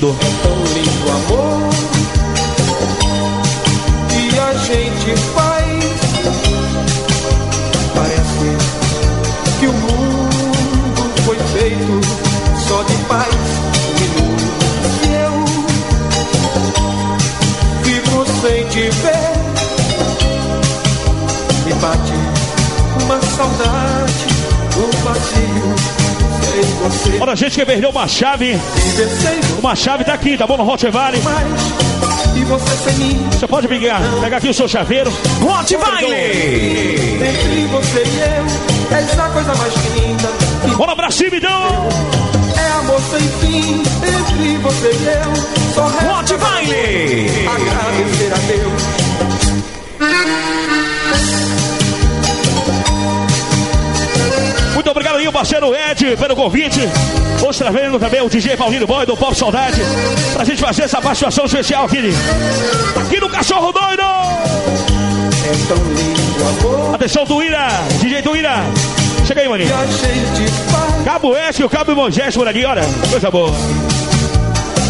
lindo. Uma chave. Uma chave tá aqui, tá bom? No Hot Valley. mais. Você pode pegar, pegar aqui o seu chaveiro. Hot Baile! Entre você e eu, essa coisa mais linda Bora pra cima, então! é amor sem fim. Entre você e eu, só Baile! agradecer a Deus. Aí, o parceiro Ed, pelo convite. Hoje trazendo também o DJ Paulinho Boy do Pop Saudade. Pra gente fazer essa participação especial aqui, aqui no Cachorro Doido. É Atenção, Tuíra, DJ Tuíra. Chega aí, maninho. Cabo Oeste e o Cabo Moisés por ali, olha. Coisa boa.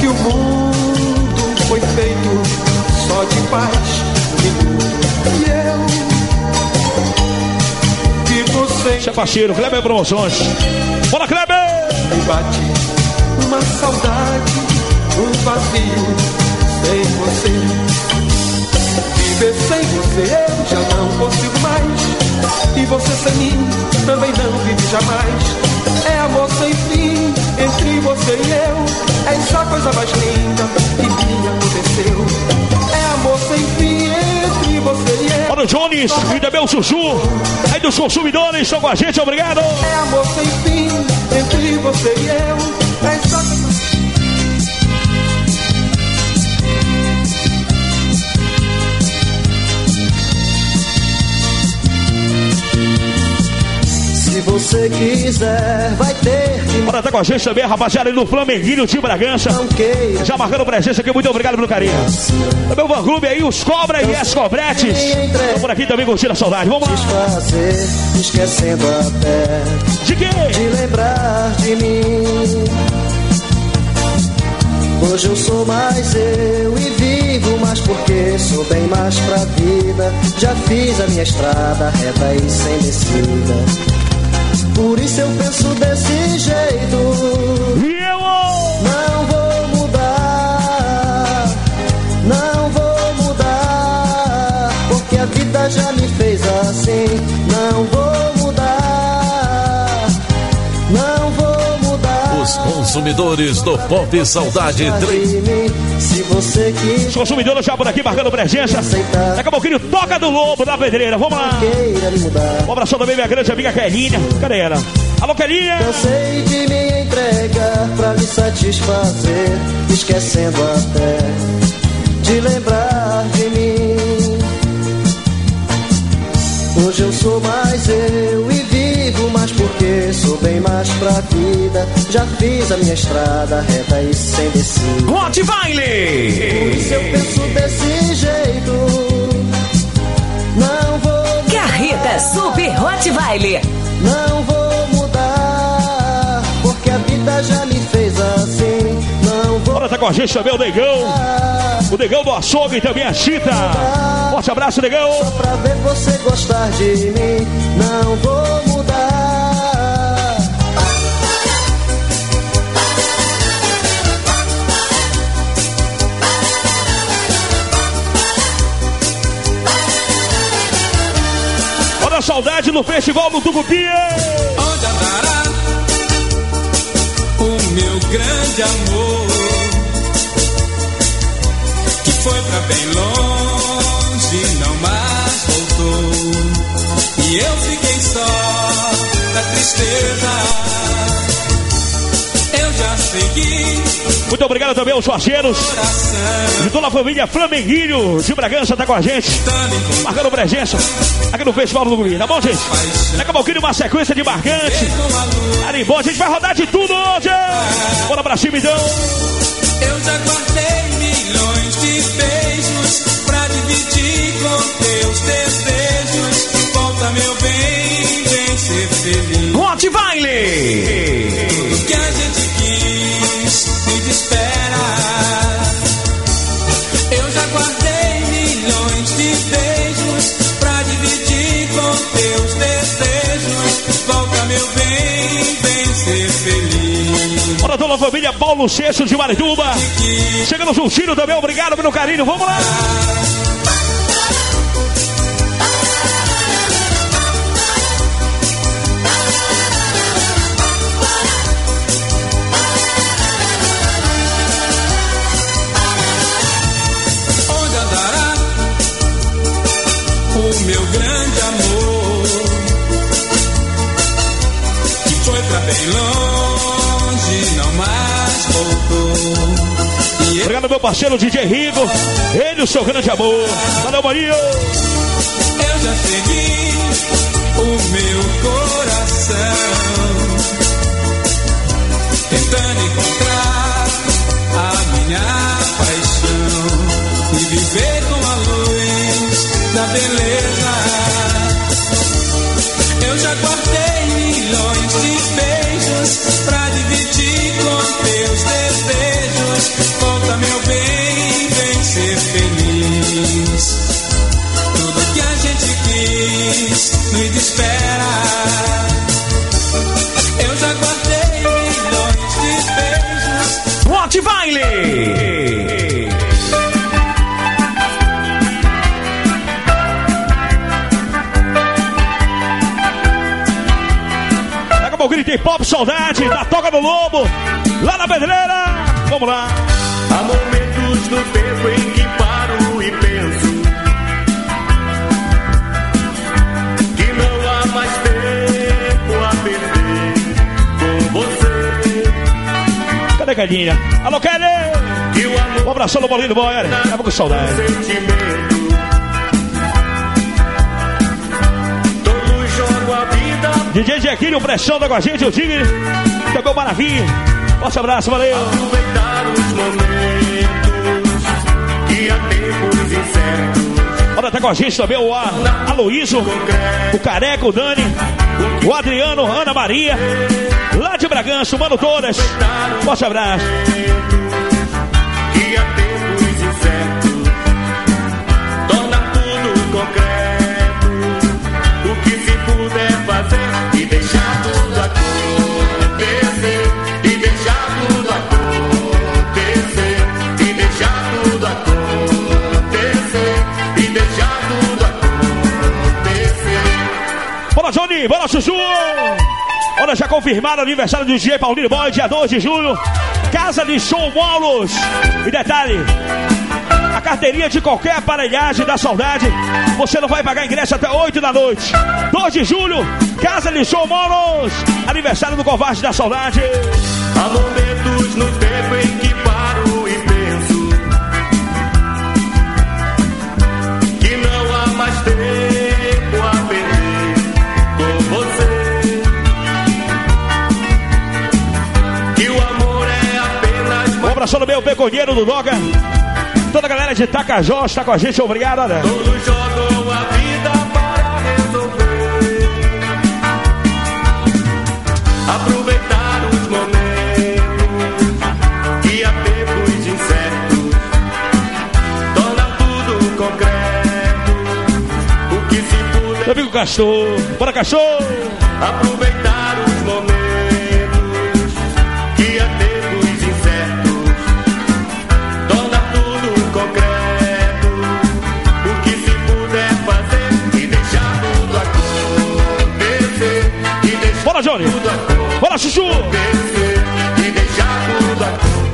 Que o mundo foi feito só de paz. Esse é parceiro, Kleber Promoções. Bora, Kleber! Me bate uma saudade, um vazio sem você. Viver sem você eu já não consigo mais. E você sem mim também não vive jamais. É amor sem fim entre você e eu. É essa coisa mais linda que me aconteceu. É amor sem fim entre você e eu. Olha o Jones e também o Chuchu. Aí dos consumidores estão com a gente, obrigado. É amor sem fim entre você e eu. É coisa Se você quiser, vai ter Bora tá com a gente também, rapaziada, no Flamenguinho de Bragança. Já marcando presença aqui, muito obrigado pelo carinho. Também o Van Clube aí, os Cobra e as Cobretes. Estão por aqui também curtindo a saudade. Vamos lá. Desfazer, esquecendo até De quê? de lembrar de mim. Hoje eu sou mais eu e vivo mais porque sou bem mais pra vida. Já fiz a minha estrada reta e sem descida. Por isso eu penso desse jeito. E eu! Não vou mudar, não vou mudar, porque a vida já me fez assim. Os consumidores do Pop Saudade Gostar 3. de mim, Se você Os consumidores já por aqui marcando presença. Aceitar. Daqui a pouquinho toca do lobo da pedreira. Vamos lá. me. Um abração também, minha grande amiga Kelinha. Cadê ela? Alô, Kelinha! Cansei de me entregar pra lhe satisfazer, esquecendo até de lembrar de mim. Hoje eu sou mais eu e vivo mais porque sou bem mais pra vida. Já fiz a minha estrada reta e sem descida. Hot Baile! Se eu penso desse jeito, não vou, Carreta Super Hot Baile. não vou mudar, porque a vida já me fez assim. Não vou Bora tá com a gente também o Negão. mudar, O Negão do Açougue e também a Chita. Forte abraço, Negão. só pra ver você gostar de mim. Não vou mudar. Olha a saudade no festival do Tucupi. Onde andará o meu grande amor foi pra bem longe, não mais voltou e eu fiquei só da tristeza. Eu já segui Muito obrigado também aos parceiros de toda a família Flamenguinho de Bragança tá com a gente. Marcando presença aqui no Festival do Tucupi. Tá bom, gente? Daqui a pouquinho uma sequência de marcante. com a gente vai rodar de tudo hoje. Bora pra cima, então. Eu já guardei competir com teus. Volta, meu bem, vem ser feliz. Que a gente quis espera. Eu já guardei milhões de beijos pra dividir com teus. Volta, meu bem, vem ser feliz. Família, Paulo Seixo de Marituba. Chegando juntinho também, obrigado pelo carinho. Vamos lá! Bem longe, não mais voltou. Obrigado, meu parceiro DJ Rigo. Ele, o seu grande amor. Valeu, Marinho. Eu já segui o meu coração, tentando encontrar a minha paixão e viver com a luz da beleza. Eu já milhões de beijos pra dividir com teus desejos. Meu bem, vem ser feliz. Tudo que a gente quis espera. Eu já guardei milhões de beijos. Hot Baile. Tem pop saudade da Toca do Lobo. Lá na pedreira. Vamos lá. Há momentos no tempo em que paro e penso que não há mais tempo a perder com você. Cadê a Cadinha? Alô, Kelly. Um abração no bolinho, boy. Olha, Tava com saudade. sentimento. DJ Jequinho, pressão tá com a gente, o Tigre. Também o Maravilha. Forte abraço, valeu. aproveitar os momentos que há tempos incertos. Olha, tá com a gente também o A- Aloysio, o Careca, o Dani, o Adriano, Ana Maria, lá de Bragança, o Mano Todas. Forte abraço. que há tempos incertos torna tudo concreto. Puder fazer e deixar tudo acontecer, e deixar tudo acontecer, e deixar tudo acontecer, e deixar tudo acontecer. Bora, Johnny, bora, Chuchu. Olha, já confirmaram o aniversário do DJ Paulinho Boy, dia 2 de julho. Casa de Show Molos. E detalhe, a carteirinha de qualquer aparelhagem da saudade, você não vai pagar ingresso até 8 da noite. 2 de julho, Casa de Show Molos. Aniversário do Covarde da Saudade. Há momentos no tempo em que paro e penso que não há mais tempo a perder com você. Que o amor é apenas Um mais abração no meu peconheiro do Doga. Toda a galera de Itacajó está com a gente, obrigado. Olha. todos jogam a vida para resolver. Aproveitar os momentos que há tempos incertos torna tudo concreto. O que se puder Meu amigo Castor. Bora, Castor. aproveitar Bora, Chuchu. e deixar tudo acontecer.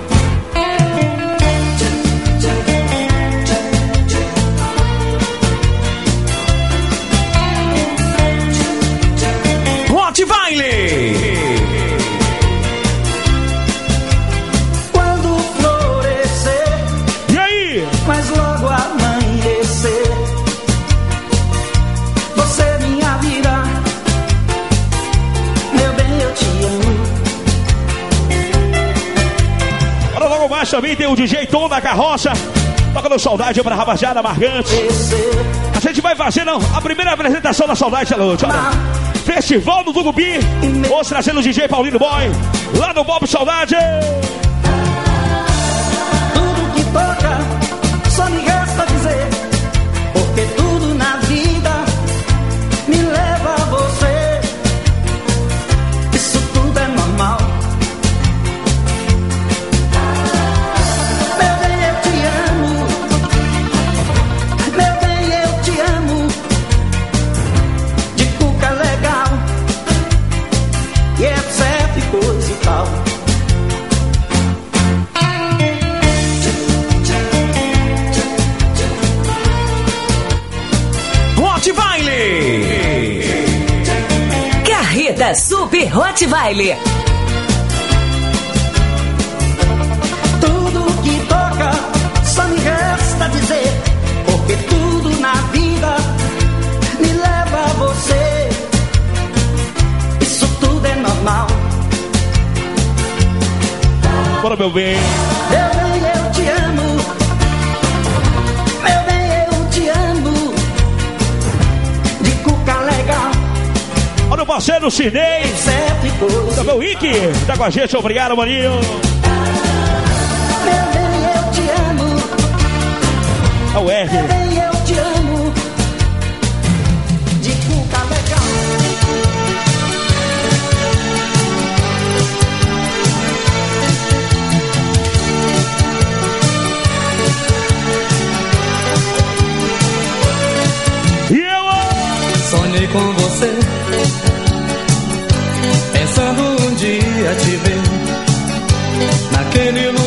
Também tem o DJ Tom da Carroça. Tocando saudade pra rapaziada marcante. A gente vai fazer não, a primeira apresentação da saudade da noite. Festival do Tucupi. Hoje trazendo o DJ Paulino Boy. Lá no Bob Saudade. Super Rottweiler. Tudo que toca só me resta dizer, porque tudo na vida me leva a você. Isso tudo é normal. Bora, meu bem. Meu bem, eu O parceiro Cirnei. Também o Ike. Tá com a gente. Obrigado, maninho. Meu bem, eu te amo. É o R.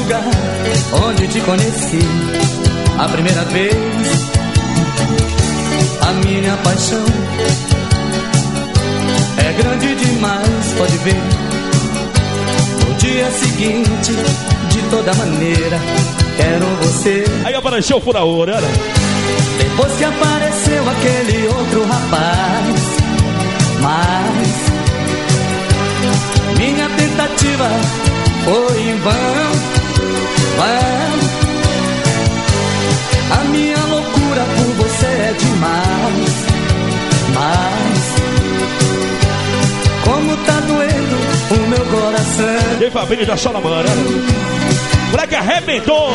lugar onde te conheci a primeira vez. A minha paixão é grande demais, pode ver. No dia seguinte, de toda maneira, quero você. Aí apareceu o fura ouro, olha. Depois que apareceu aquele outro rapaz, mas minha tentativa foi em vão, vão. A minha loucura por você é demais, mas como tá doendo o meu coração. E Fabinho da Salamana. Moleque arrebentou.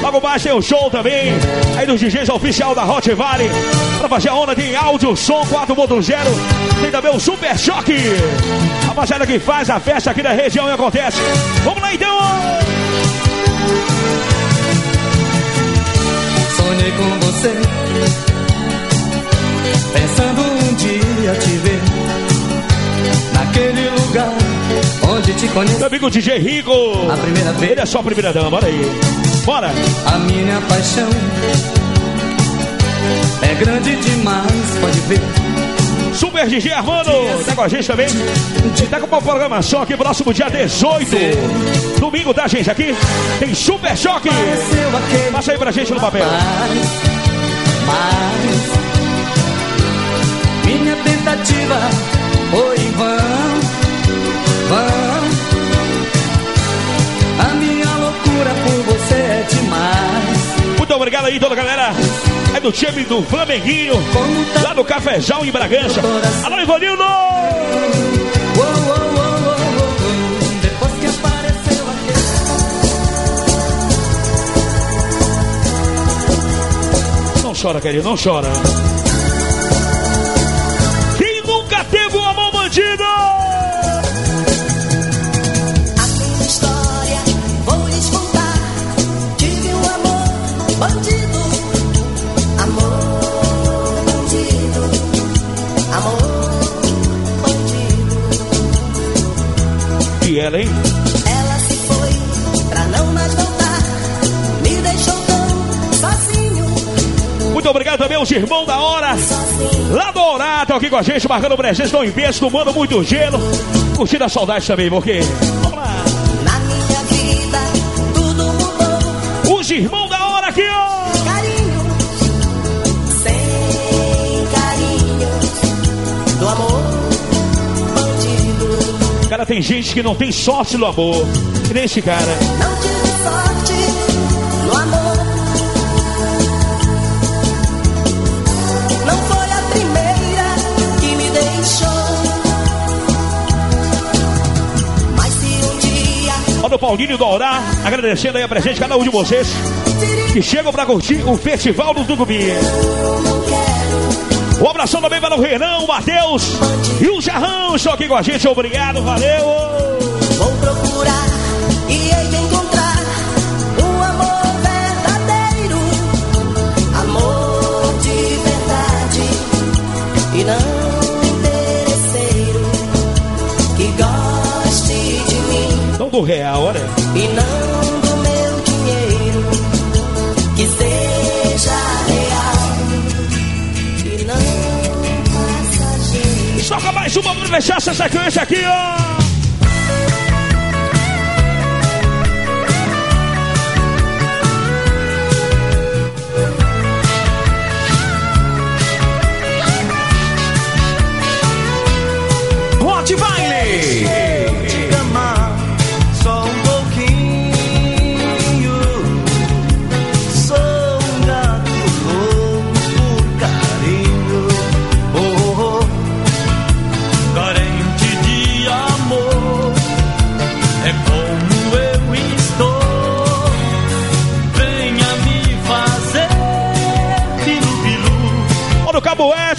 Logo mais tem o show também. Aí dos DJs oficial da Hot Valley. Pra fazer a onda de áudio, som 4.0. Tem também o Super Choque. Rapaziada que faz a festa aqui da região e acontece. Vamos lá então. Sonhei com você, pensando um dia te ver naquele lugar onde te conheci. Meu amigo DJ Rico. A primeira vez. Ele é só a primeira dama, olha aí. Bora. A minha paixão é grande demais, pode ver. Super DJ Armando. Tá com a gente também. Tá com uma programação aqui próximo dia 18. Domingo, tá, gente? Aqui tem Super Choque. Passa aí pra gente no papel. mas minha tentativa foi em vão, vão. A minha loucura por você é demais. Muito obrigado aí, toda a galera. É do time do Flamenguinho. Tá Lá no Cafezal em Bragança. Alô, Ivanildo! Não chora, querido, não chora. Ela, hein? Ela se foi pra não mais voltar, me deixou tão sozinho, Muito obrigado também aos irmãos da hora. sozinho. Lá do Horário, estão aqui com a gente, marcando presença, não empeço, tomando muito gelo. Curtindo a saudade também, porque. Vamos lá. Na minha vida tudo mudou. Os irmãos Cara, tem gente que não tem sorte no amor. Que nem esse cara. Não tive sorte no amor. Não foi a primeira que me deixou. Mas se um dia Olha o Paulinho do Aurá, agradecendo aí a presente de cada um de vocês que chegam pra curtir o Festival do Tucupi. não quero, Um abração também para o Renan, o Matheus e o Jarrão. Estão aqui com a gente, obrigado, valeu. vou procurar e hei de encontrar um amor verdadeiro. Amor de verdade e não interesseiro. Que goste de mim. Não do real, olha. e não mais uma pra fechar essa sequência aqui, ó.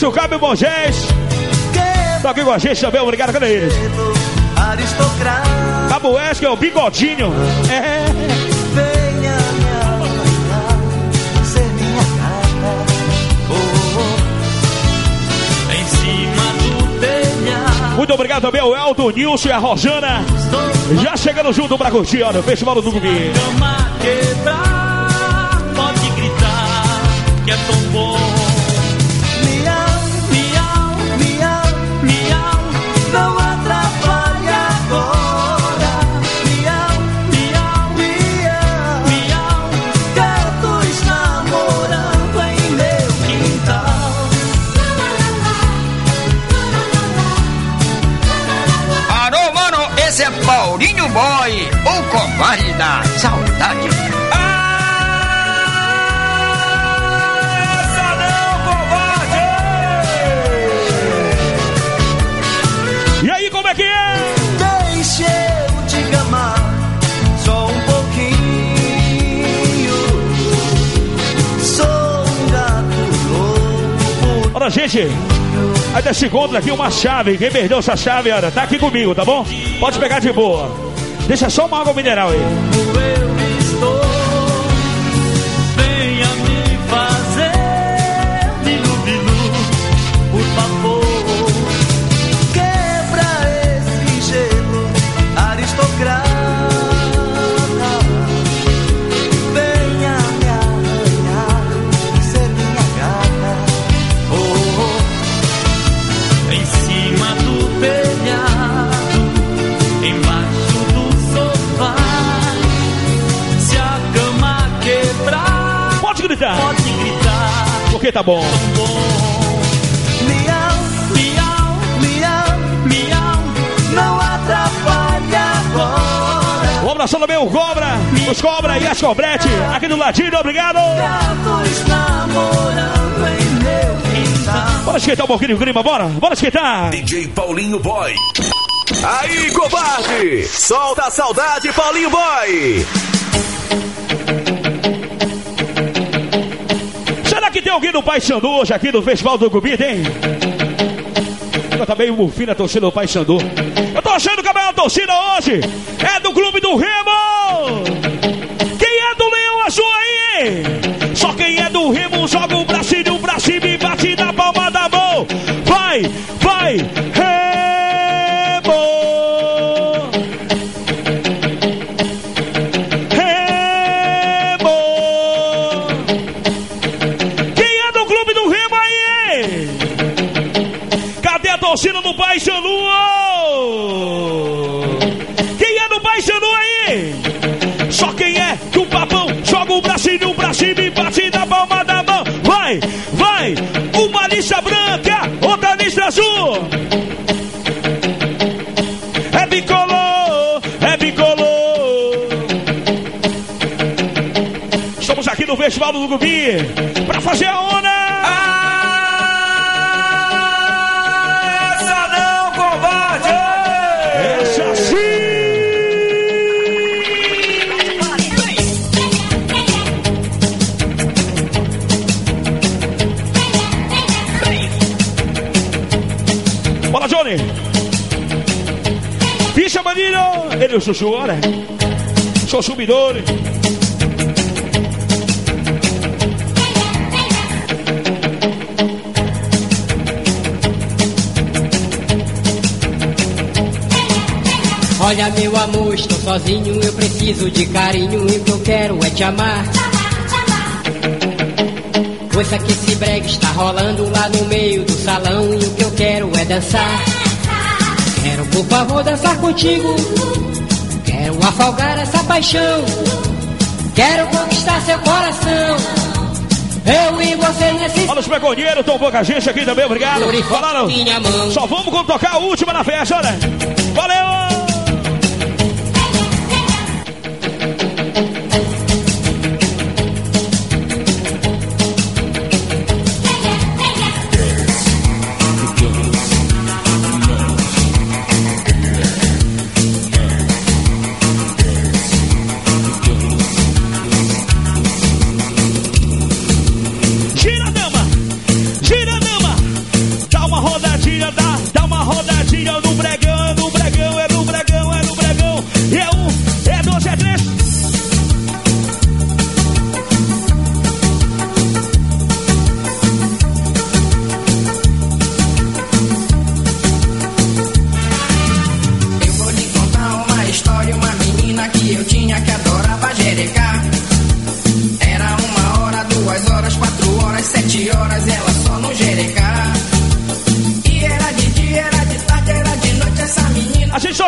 O Cabo Bogés. Tá aqui com a gente também, obrigado, cadê? Aristocrata. Cabo Oeste, que é o bigodinho. É. Venha me ser minha oh. Em cima do telhado. Muito obrigado também ao Elton, Nilson e a Rosana. Já chegando junto pra curtir, olha, o Festival do Gumi. Encontra aqui uma chave. Quem perdeu essa chave, olha, tá aqui comigo, tá bom? Pode pegar de boa. Deixa só uma água mineral aí. Porque tá bom. Miau, miau, miau, miau, não atrapalhe agora. Um abração também, o Cobra, os Cobra e as Cobrete, aqui do ladinho, obrigado. Gatos namorando em meu quintal. Bora esquentar um pouquinho o clima, bora, bora esquentar. DJ Paulinho Boy. Aí, covarde! Solta a saudade, Paulinho Boy! Tem alguém do Pai Sandu hoje aqui no Festival do Gubi, tem? Eu também o Mufina torcendo o Pai Sandu. Eu tô achando que a maior torcida hoje é do Clube do Remo! Quem é do Leão Azul aí? Só quem é do Remo joga o bracinho pra cima e bate na palma da mão. Vai, vai, torcida do Pai Sandu? Quem é do Pai Sandu aí? Só quem é do papão joga o bracinho pra cima e bate na palma da mão. Vai, vai, uma lista branca, outra lista azul. É bicolor, é bicolor. Estamos aqui no Festival do Gubi pra fazer a onda. O chuchu, olha! Sou subidor! Olha meu amor, estou sozinho, eu preciso de carinho e o que eu quero é te amar. Ouça que esse brega está rolando lá no meio do salão e o que eu quero é dançar. Por favor, dançar contigo. Afogar essa paixão. Quero conquistar seu coração. Eu e você nesse. Olha os pegonheiros, estão pouca gente aqui também, obrigado. Falaram. Só vamos tocar a última na festa, olha.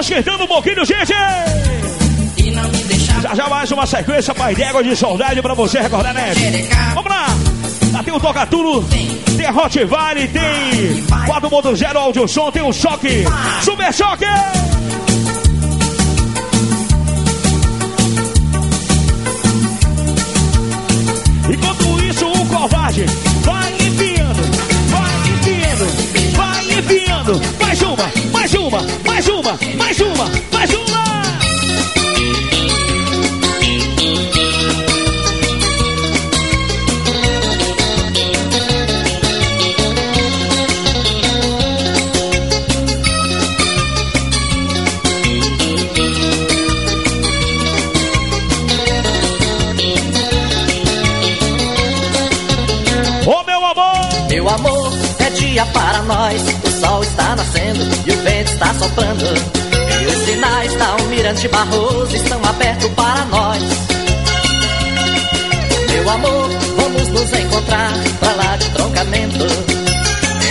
Esquentando um pouquinho, gente! Já já mais uma sequência, pai d'égua de saudade pra você recordar, né? Vamos lá! Lá tem o Toca Tudo, tem a Hot Vale, tem 4.0 áudio som, tem o Choque, Super Choque! Enquanto isso, o covarde enfiando. Mais uma, mais uma, mais uma, mais uma, mais uma. Para nós. Está nascendo e o vento está soprando. E os sinais da Almirante Barroso estão abertos para nós. Meu amor, vamos nos encontrar pra lá de troncamento.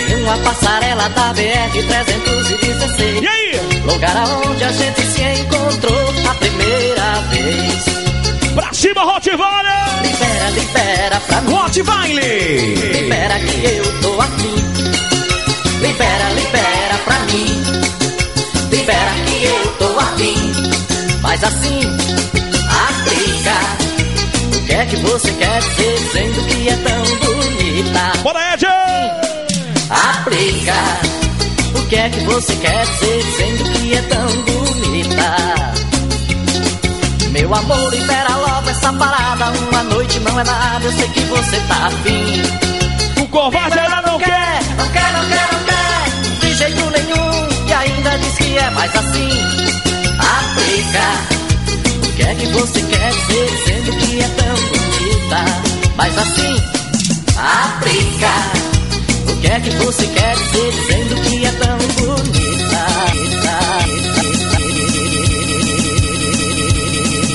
Em uma passarela da BR-316. E aí? Lugar aonde a gente se encontrou a primeira vez. Pra cima, Vale! Libera, libera pra mim. Hot Baile! Libera que eu tô aqui. Libera, libera pra mim. Libera que eu tô afim. Faz assim, aplica. O que é que você quer dizer dizendo que é tão bonita? Bora, Ed! Aplica. O que é que você quer dizer dizendo que é tão bonita? Meu amor, libera logo essa parada. Uma noite não é nada, eu sei que você tá afim. O covarde ela não! Não quer, não quer, não quer, ainda diz que é mais assim. Aplica. O que é que você quer dizer dizendo que é tão bonita? Mas assim, aplica. O que é que você quer dizer dizendo que é tão bonita?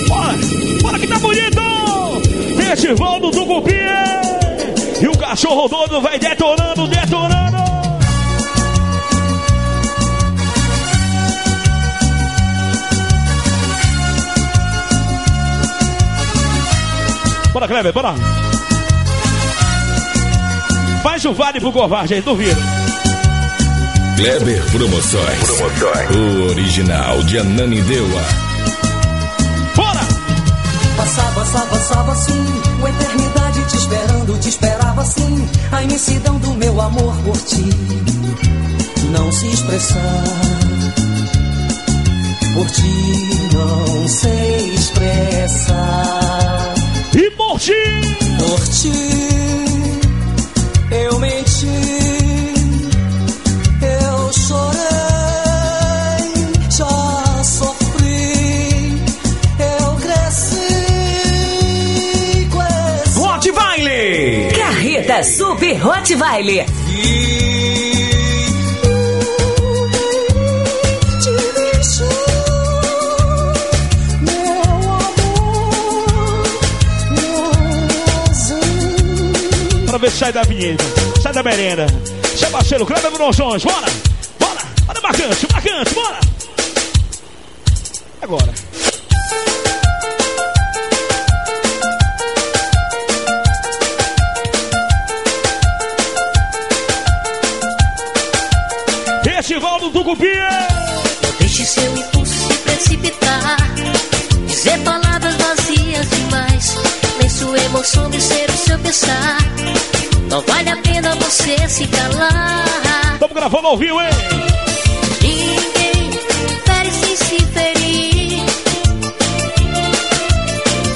Bora! Bora que tá bonito! Festival do Tucupi! E o cachorro doido vai detonando, detonando! Bora, Kleber, bora! Faz o vale pro covarde aí, duvido. Kleber Promoções. O original de Ananindeua. Bora! Passava, passava, passava assim, uma eternidade te esperando, te esperava assim, a imensidão do meu amor por ti. Não se expressar, por ti não sei expressar. Por ti? Por ti, eu menti, eu chorei, já sofri, eu cresci com esse Hot Baile! Carreta Super Hot Baile. ver se sai da vinheta, sai da merenda. Seu é parceiro, Cleber Bronzões, bora! Bora! Olha marcante, marcante, bora! Agora. Gravando ao vivo, hein? Ninguém se ferir.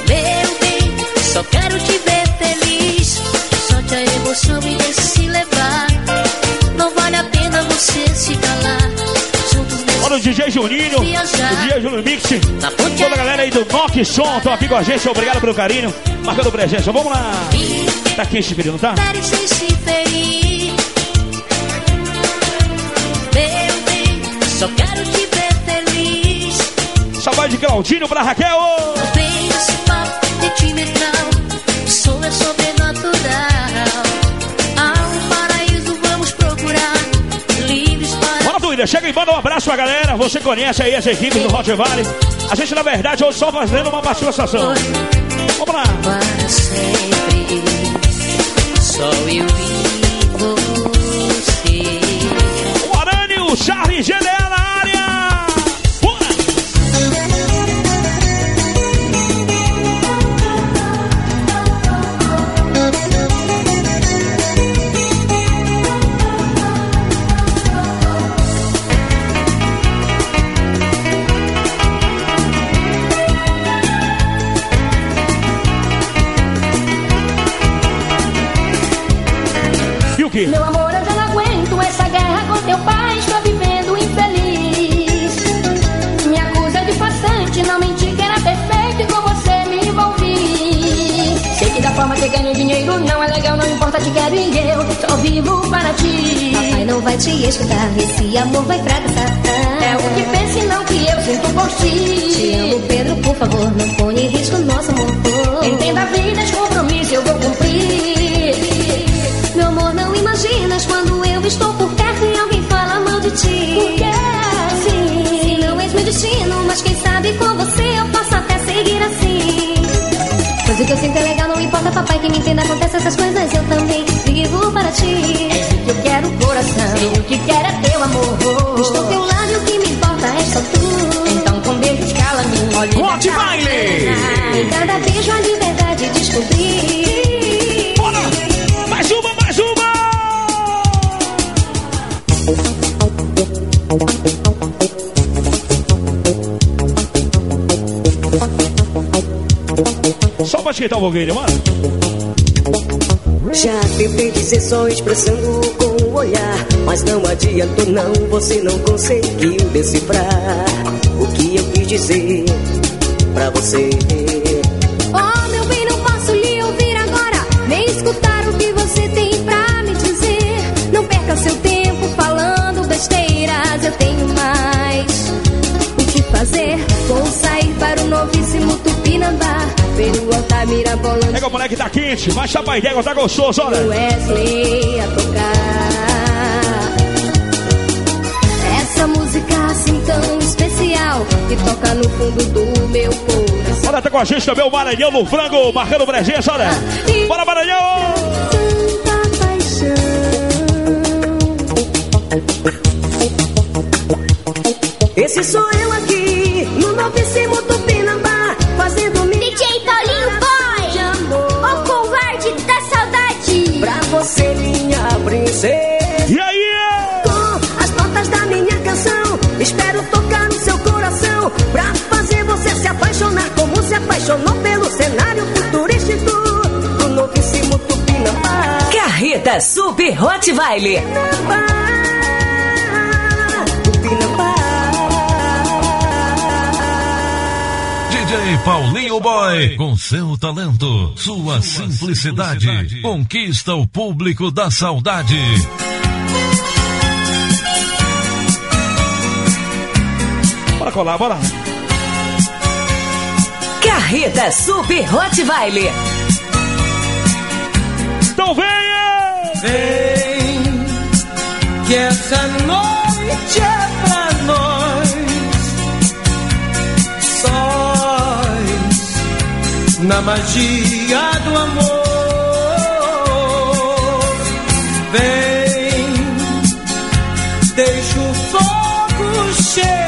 Meu bem, só quero te ver feliz. Solte a emoção e deixe se levar. Não vale a pena você se calar. Olha o DJ Juninho, o DJ Júnior Mix, toda a galera aí do Nock Som, estão aqui com a gente, obrigado pelo carinho, marcando presença, vamos lá. Tá quente, filho, não tá? Sem se ferir. Salve de Claudinho pra Raquel. Esse papo sentimental. O som é sobrenatural. Há um paraíso, vamos procurar. Livres para. Bora, Duília, chega e manda um abraço pra galera. Você conhece aí as equipes do Hot Valley. A gente, na verdade, hoje só fazendo uma participação. Vamos lá. Para sempre. Só eu e você. O Arânio, o Charles GDA vai te escutar, esse amor vai fracassar. É o que pensa e não que eu sinto por ti. Te amo, Pedro, por favor, não ponha em risco nosso amor. Entenda a vida, esse compromisso eu vou cumprir. Meu amor, não imaginas quando eu estou por perto e alguém fala mal de ti. Por que assim? Se não és meu destino, mas quem sabe com você eu posso até seguir assim. Pois o que eu sinto é legal, não importa, papai, que me entenda, acontece essas coisas, eu também vivo para ti. És o que eu quero, coração, e o que quero é teu amor. Estou teu lado e o que me importa é só tu. Então com beijos cala-me, olha Hot Baile! Em cada beijo a liberdade descobri. Bora! Mais uma, mais uma! Só pra esquentar um pouquinho, mano. Já tentei dizer só expressando com o olhar Mas não adiantou não, você não conseguiu decifrar O que eu quis dizer pra você Pega o moleque tá quente, mas tá pai d'égua, tá gostoso, olha. Wesley a tocar. Essa música assim tão especial que toca no fundo do meu coração. Olha, tá com a gente também o Maranhão no frango, marcando presença, olha. Bora, Maranhão! Tanta paixão. Esse sou eu aqui, Carreta Super Hot Baile. DJ Paulinho Boy, com seu talento, sua simplicidade, conquista o público da saudade. Bora colar, bora. Carreta Super Hot Baile. Então venha! vem, que essa noite é pra nós, sós, na magia do amor. Vem, deixa o fogo cheio.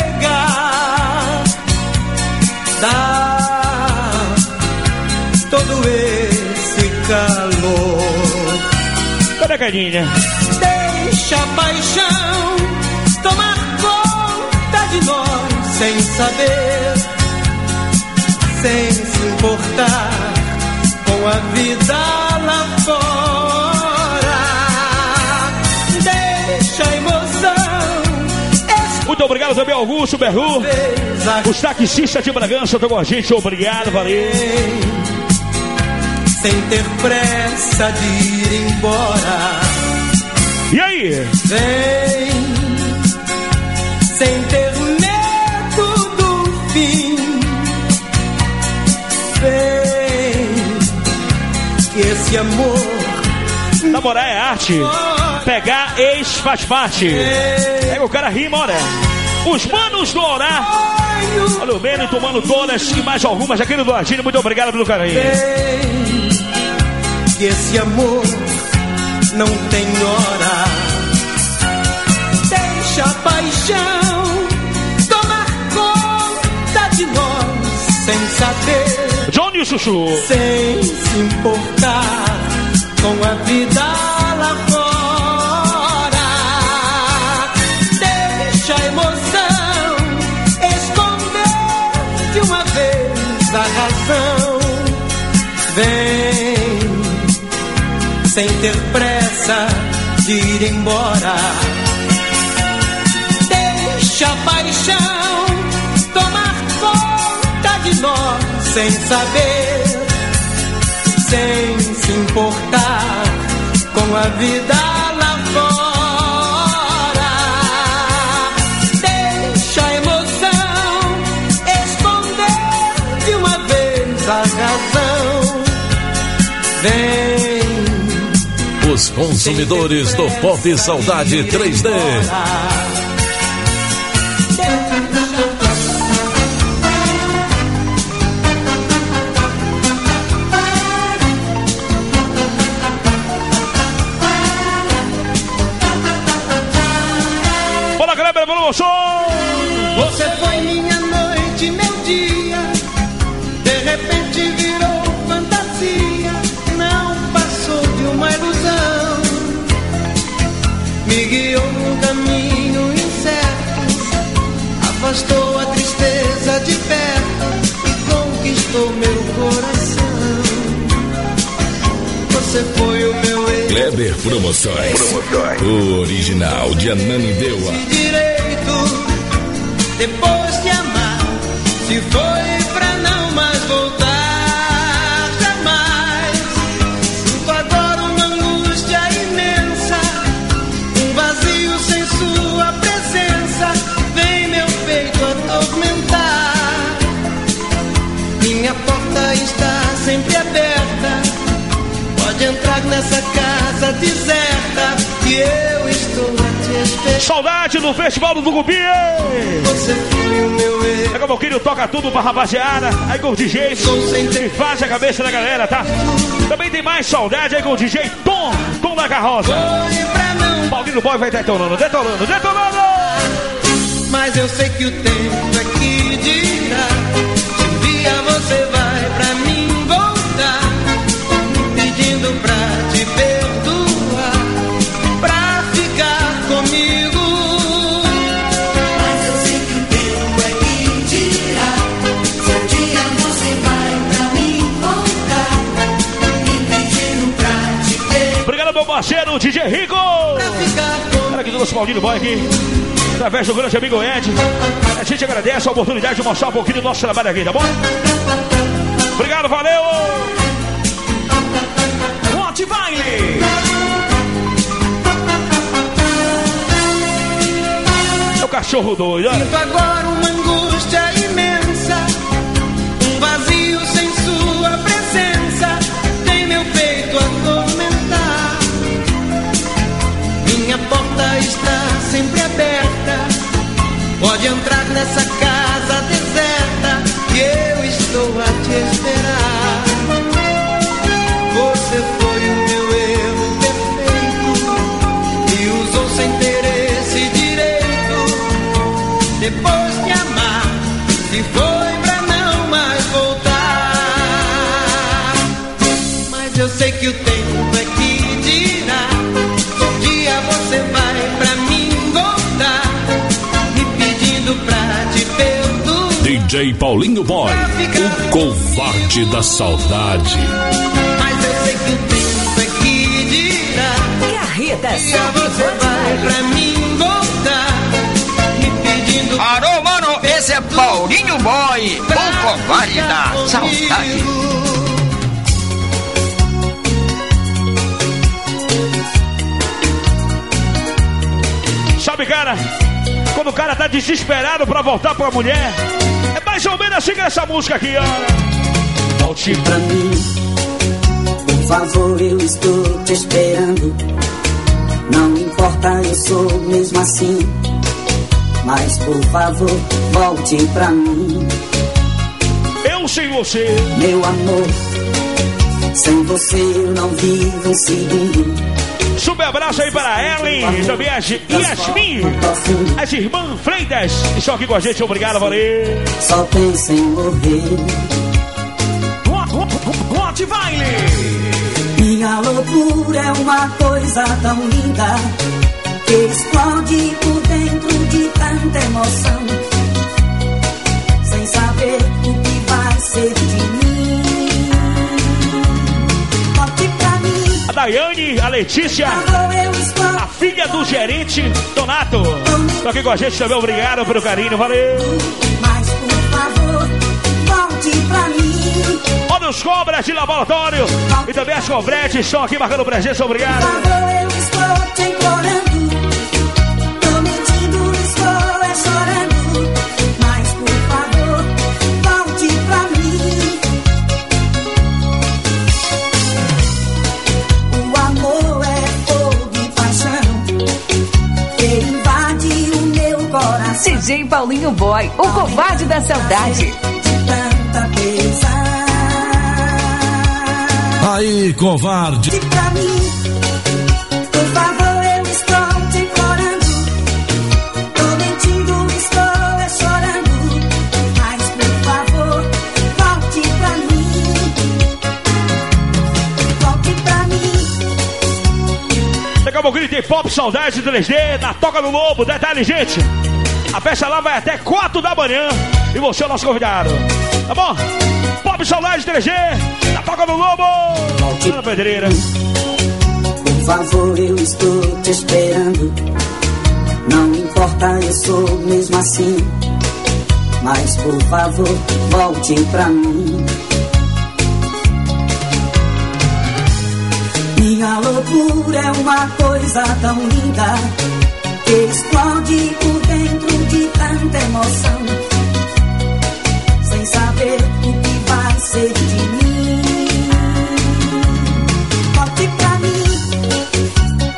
Cadê a carinha? Deixa a paixão tomar conta de nós sem saber, sem se importar com a vida lá fora. Deixa a emoção Muito obrigado também, Augusto Berru. Os taxistas de Bragança estão com a gente. Obrigado, valeu. Sem ter pressa de ir embora. E aí? Vem, sem ter medo do fim. Vem, que esse amor. Namorar é arte. Pegar ex faz parte. Pega o cara rima, olha. Os manos do Orar. Olha o Beni tomando todas e mais algumas aqui no Duardinho. Muito obrigado pelo carinho. Vem, que esse amor não tem hora. Deixa a paixão tomar conta de nós sem saber. Johnny Chuchu. Sem se importar com a vida lá fora. Sem ter pressa de ir embora. Deixa a paixão tomar conta de nós sem saber, sem se importar com a vida Os consumidores do Pop Saudade 3D. Bora, Kleber, vamos show! Você foi minha Afastou a tristeza de perto e conquistou meu coração. Você foi o meu ex. Kleber Promoções. O original de Ananindeua. direito depois de amar. Se foi nessa casa deserta que eu estou a te esperar. Saudade do Festival do Tucupi! Você foi o meu erro. Daqui a pouquinho toca tudo pra rapaziada. Aí com o DJ que faz a cabeça da galera, tá? Também tem mais saudade aí com o DJ Tom, Tom da Carroça. Paulinho Boy vai detonando, detonando, detonando! Mas eu sei que o tempo é parceiro, DJ Rico! Cara que trouxe o Paulinho Boy aqui. Através do grande amigo Ed. A gente agradece a oportunidade de mostrar um pouquinho do nosso trabalho aqui, tá bom? Obrigado, valeu! Monte Baile! É o cachorro doido, olha. Pode entrar nessa casa deserta que eu estou a te esperar. Você foi o meu erro perfeito e usou sem ter esse direito. Depois de amar, se foi pra não mais voltar. Mas eu sei que o tempo. DJ Paulinho Boy, o covarde da saudade. Mas eu sei que o tempo é que dirá. Carreta dia você vai pra mim voltar. Me pedindo Alô, mano, esse é Paulinho Boy, o covarde da saudade. Sabe, cara, quando o cara tá desesperado pra voltar pra mulher, é mais ou menos assim que essa música aqui, ó. Volte pra mim, por favor, eu estou te esperando. Não importa, eu sou mesmo assim. Mas por favor, volte pra mim, Eu sem você. meu amor. Sem você eu não vivo um segundo. Super abraço aí para Ellen, também as Yasmin, as irmãs Freitas, que estão aqui com a gente. Obrigado, valeu. Só penso em morrer. Hot Baile. Minha loucura é uma coisa tão linda que explode por dentro de tanta emoção. Sem saber o que vai ser de mim. Daiane, a Letícia, a filha do gerente Donato. Estão aqui com a gente também. Obrigado pelo carinho, valeu. Mas por favor, volte pra mim. Olha os cobras de laboratório e também as cobretes estão aqui marcando presença. Obrigado. Por favor, eu estou te DJ Paulinho Boy, o covarde da saudade. De tanta pesar. Aí, covarde. Volte pra mim. Por favor, eu estou te implorando. Tô mentindo, estou é chorando. Mas por favor, volte pra mim. Volte pra mim. Daqui a pouquinho tem Pop Saudade 3D na Toca do Lobo. Detalhe, gente. A festa lá vai até 4 da manhã. E você é o nosso convidado. Tá bom? Pop Saudade 3G na Toca do Lobo. Na pedreira. Por favor, eu estou te esperando. Não importa, eu sou mesmo assim. Mas por favor, volte pra mim. Minha loucura é uma coisa tão linda explode por dentro de tanta emoção. Sem saber o que vai ser de mim. Volte pra mim.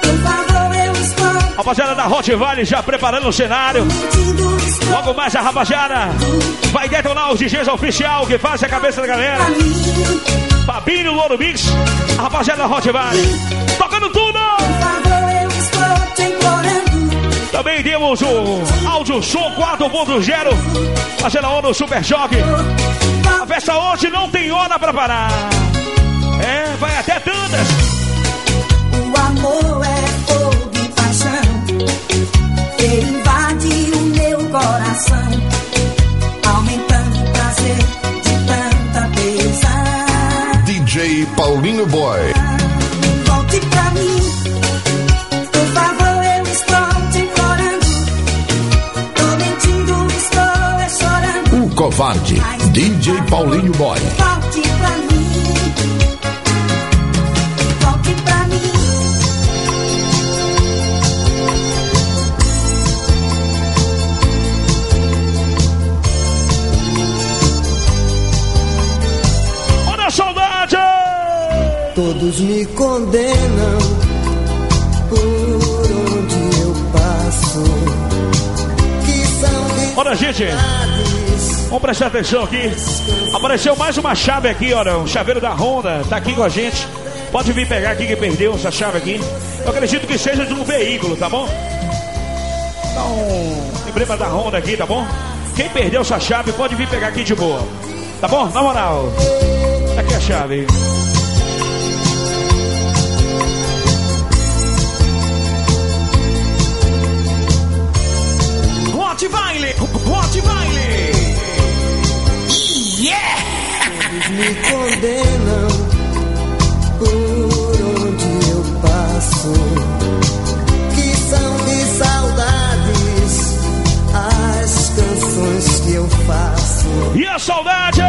Por favor, eu estou Rapaziada da Hot Valley já preparando o cenário. Logo mais a rapaziada vai detonar os DJs oficial que faz a cabeça da galera. Fabinho, Louro Mix, a rapaziada da Hot Valley. Também temos o áudio som 4.0, fazendo a onda do Super Choque. A festa hoje não tem hora pra parar. É, vai até tantas. O amor é fogo e paixão que invade o meu coração, aumentando o prazer de tanta pesar. DJ Paulinho Boy. Covarde. DJ Paulinho Boy. Volte pra mim, volte pra mim. Olha a saudade! Todos me condenam por onde eu passo. Que são Olha, gente, vamos prestar atenção aqui. Apareceu mais uma chave aqui, olha, um chaveiro da Honda, tá aqui com a gente. Pode vir pegar aqui que perdeu essa chave aqui. Eu acredito que seja de um veículo, tá bom? Então, Emblema da Honda aqui, tá bom? Quem perdeu sua chave pode vir pegar aqui de boa. Tá bom? Na moral. Aqui é a chave. Saudade?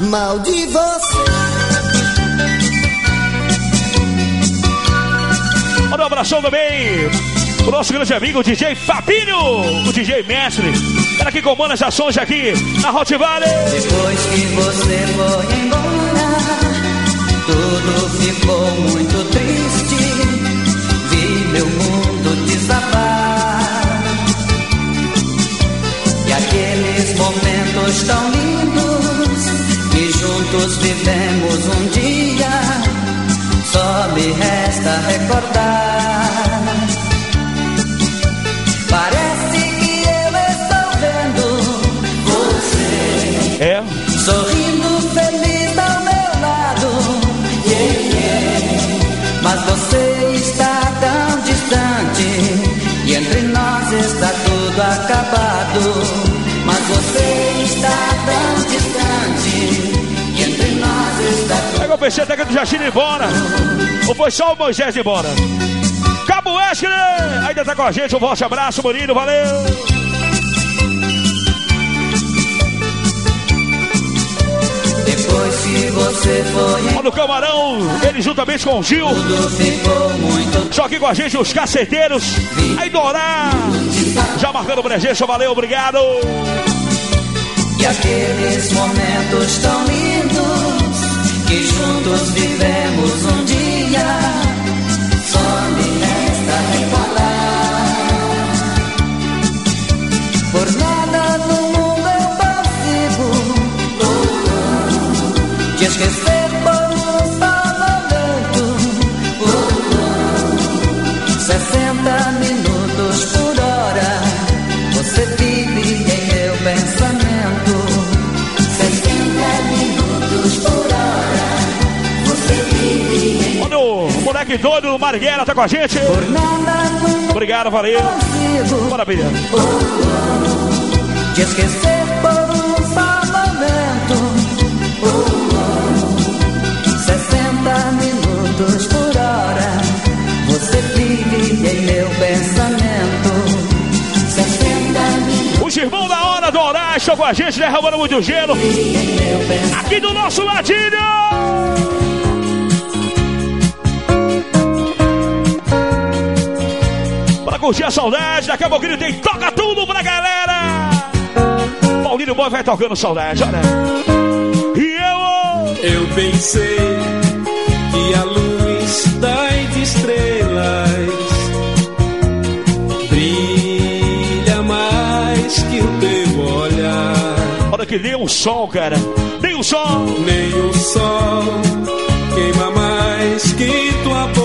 Mal de você. Manda um abração também o nosso grande amigo DJ Fabinho, o DJ Mestre. Cara que comanda as ações aqui na Hot Valley. Depois que você foi embora, tudo ficou muito triste. Vi meu mundo desabar. E aqueles momentos tão lindos que juntos vivemos um dia, só me resta recordar. Parece que eu estou vendo você. É. Sorrindo feliz ao meu lado. Yeah, yeah. Mas você está tão distante. E entre nós está tudo acabado. Mas você está tão PC até que tu já tinha ido embora. Ou foi só o Moisés embora? Cabo Wesley! Ainda tá com a gente. Um forte abraço, Murilo. Valeu! Depois que você foi Olha o Camarão, ele juntamente com o Gil. muito Só aqui com a gente os caceteiros. Aí Dorá. Já marcando presença, valeu, obrigado. E aqueles momentos tão lindos que juntos vivemos um dia, Doido, Marighella tá com a gente. Obrigado, valeu. Bia. De esquecer por um só momento. 60 minutos por hora. Você vive em meu pensamento. 60 minutos. Os irmãos da hora do Horário estão com a gente, derramando muito gelo. Aqui do nosso ladinho. Curtir a saudade, daqui a pouquinho tem Toca Tudo pra galera. Paulinho Boy vai tocando saudade, olha. E eu... Eu pensei que a luz das estrelas brilha mais que o teu olhar. Olha que nem o sol, cara. Nem o sol. Nem o sol queima mais que tua boca.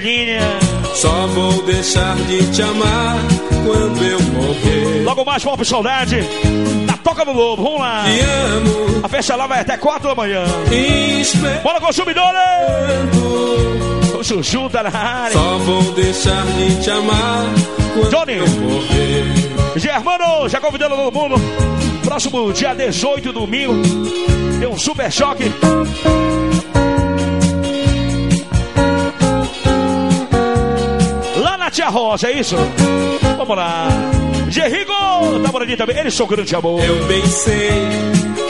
Kelinha. Só vou deixar de te amar quando eu morrer. Logo mais, vamos pro saudade. Da Toca do Lobo, vamos lá. Te amo. A festa lá vai até 4 da manhã. Espero Bora, consumidores! O Chuchu tá na área. Só vou deixar de te amar quando Johnny. eu morrer. Germano, já convidando todo mundo. Próximo dia 18, domingo, tem um super choque. Tia Rosa, é isso? Vamos lá. Gerrigo, tá moradinho também. Eles são grande amor. Eu bem sei,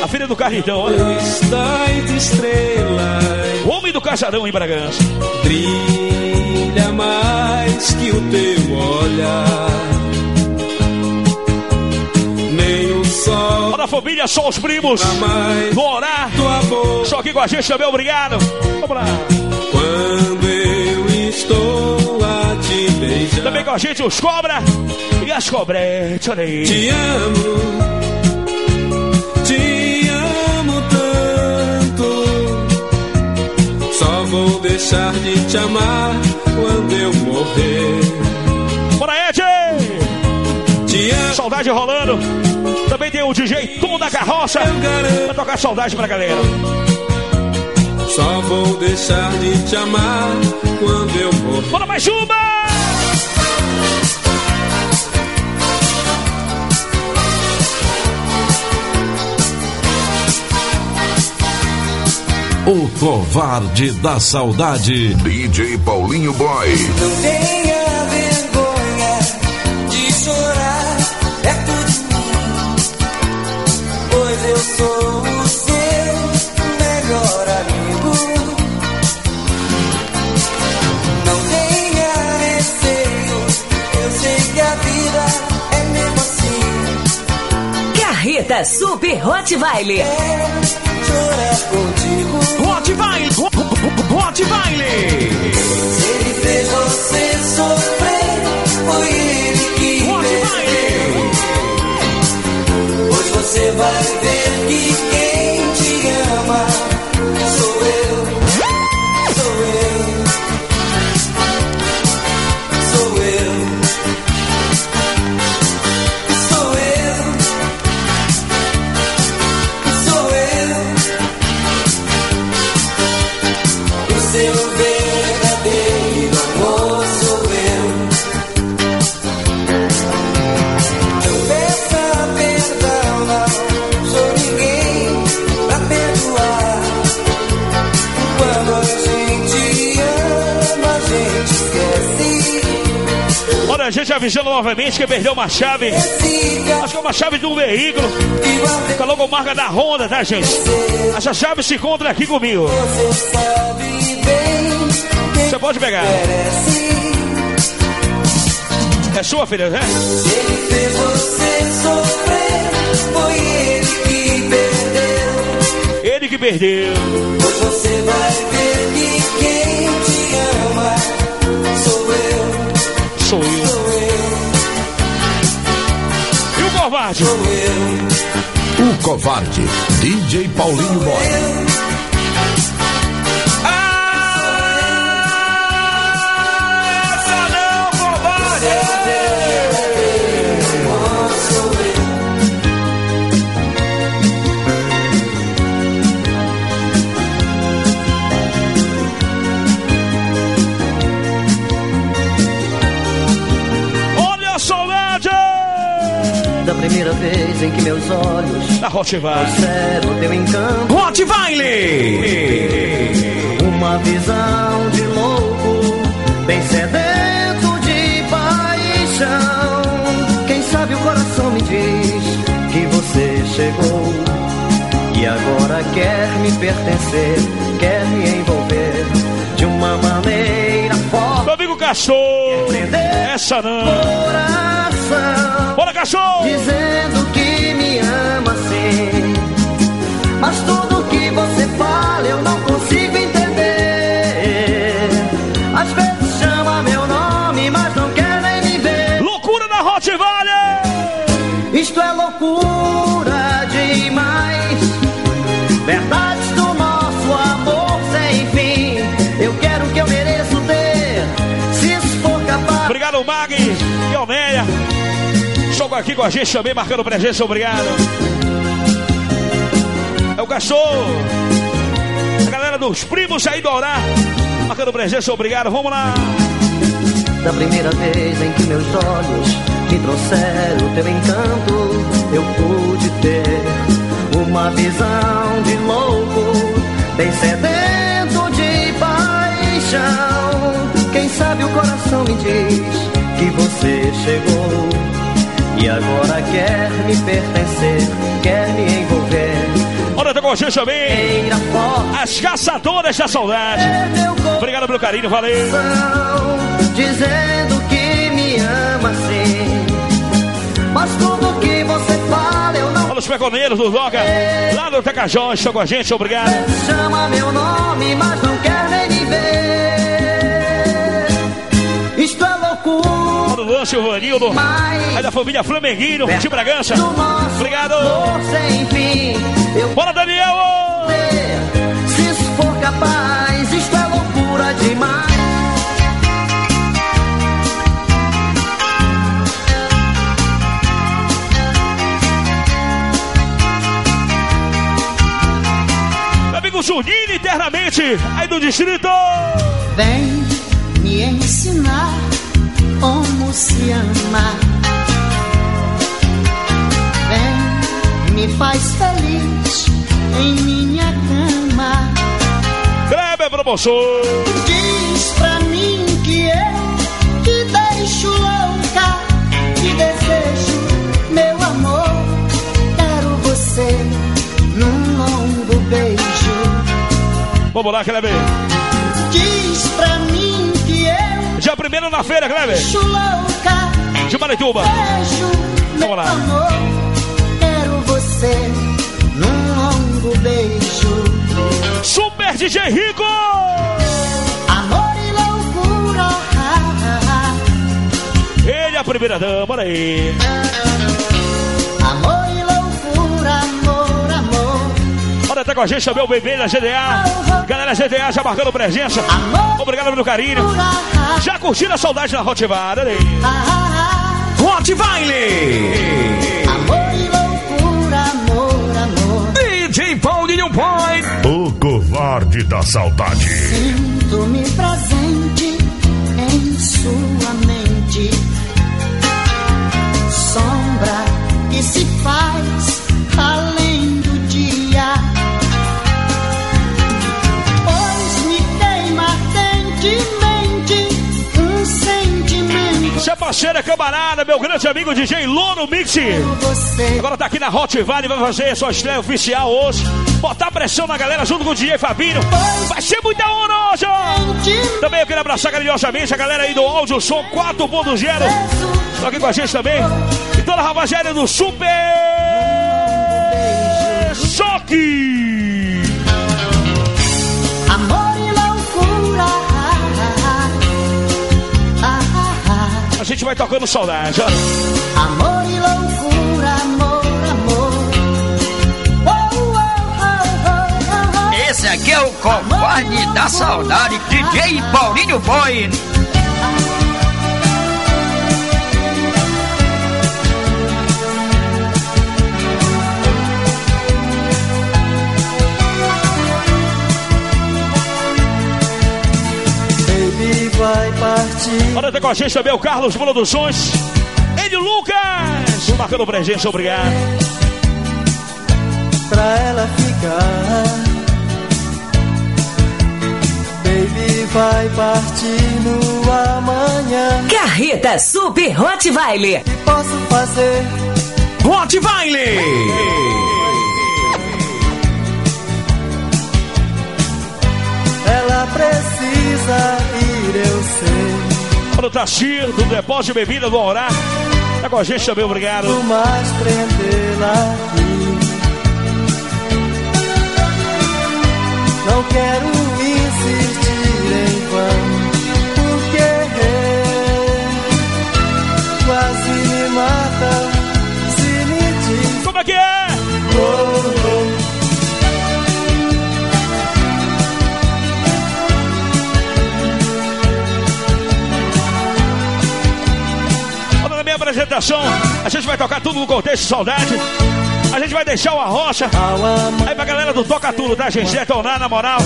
A filha do Carlitão, olha. luz das estrelas O homem do casarão em Bragança. brilha mais que o teu olhar. Nem o sol Olha a família, só os primos. Vou orar. Só aqui com a gente também, obrigado. Vamos lá. Quando eu estou te beijar. Também com a gente os cobra e as cobretes, olha aí. Te amo, te amo tanto. Só vou deixar de te amar quando eu morrer. Bora, Ed! Te amo, Saudade rolando. Também tem o DJ Tom da Carroça. Vai tocar saudade pra galera. Só vou deixar de te amar quando eu morrer. Bora mais uma! O covarde da saudade. DJ Paulinho Boy. Não tenha vergonha Carreta Super Hot Baile. Hot Baile! Hot Baile! Se ele fez você sofrer, foi ele que Hot. Baile! Hoje você vai Avisando novamente que perdeu uma chave. Acho que é uma chave de um veículo. Com a logomarca da Honda, tá, gente? Essa chave se encontra aqui comigo. Você pode pegar. É sua, filha, né? Ele foi ele que perdeu. Ele que perdeu. Hoje você vai ver covarde? O covarde. DJ Paulinho Boy. Vez em que meus olhos Da Rottweiler. trouxeram teu encanto. Rottweiler! Uma visão de louco, bem sedento de paixão. Quem sabe o coração me diz que você chegou e agora quer me pertencer, quer me envolver de uma maneira cachorro! Essa não! Coração, Bora, cachorro! dizendo que me ama sim. Mas tudo que você fala eu não consigo entender. Às vezes chama meu nome, mas não quer nem me ver. Loucura da Rottweiler! Isto é loucura Estou aqui com a gente também, marcando presença, obrigado. É o cachorro. A galera dos primos aí do Orá. Marcando presença, obrigado. Vamos lá. Da primeira vez em que meus olhos me trouxeram teu encanto, eu pude ter uma visão de louco, bem sedento de paixão. Quem sabe o coração me diz que você chegou e agora quer me pertencer, quer me envolver. Olha, tá com a gente também. As caçadoras da saudade. Obrigado pelo carinho, valeu. dizendo que me ama sim. Mas tudo que você fala eu não Olha os peconeiros do Doca. Lá no Tacajós, estão com a gente, obrigado. chama meu nome, mas não quer nem me ver. Isto é loucura. Olha o Lance, o Vanildo. É da família Flamenguinho, de Bragança. Obrigado. Fim. Bora, Daniel! Se isso for capaz, isto é loucura demais. Meu amigo Juninho, internamente, aí do distrito. Vem me ensinar como se ama. Vem, me faz feliz em minha cama. Kleber, professor. Diz pra mim que eu te deixo louca, te desejo, meu amor. Quero você num longo beijo. Vamos lá, Kleber. Diz pra mim Já primeiro na feira, Kleber. De Marituba. Vamos lá. amor. Quero você num longo beijo. Super DJ Rico. Amor e loucura. Ele é a primeira dama, bora aí. Olha, tá com a gente também o bebê da GDA. Galera GDA já marcando presença. Obrigado pelo carinho. Já curtiram a saudade da Rottweiler? Olha aí. Rottweiler. Amor e loucura, amor, amor. DJ Paulinho Boy. O covarde da saudade. Sinto-me presente em sua mente. Sombra que se faz é camarada, meu grande amigo DJ Lono Mix. Agora tá aqui na Hot Valley, vai fazer sua estreia oficial hoje. Botar pressão na galera junto com o DJ Fabinho. Vai ser muita hora hoje! Também eu quero abraçar carinhosamente a galera aí do Áudio Som 4.0. Estão aqui com a gente também. E toda a rapaziada do Super Choque! Gente vai tocando saudade. Amor e loucura, amor, amor. Oh, oh, oh. Esse aqui é o covarde da saudade, DJ Paulinho Boy. Olha, tá com a gente também o Carlos Produções. Emílio Lucas, marcando presença, obrigado. Pra ela ficar. Baby vai partir no amanhã. Carreta Super Rottweiler. Que posso fazer? Rottweiler! Ela precisa ir, eu sei. Para o Tachir, do Depósito de Bebida do Aurá. Tá com a gente também, obrigado. Aqui. Não quero insistir em vão. Porque quase me mata se me diz. Como é que é? Oh, apresentação, a gente vai tocar tudo no contexto saudade. A gente vai deixar o Arrocha. Aí pra galera do Toca Tudo, tá, gente? Detonar, na moral.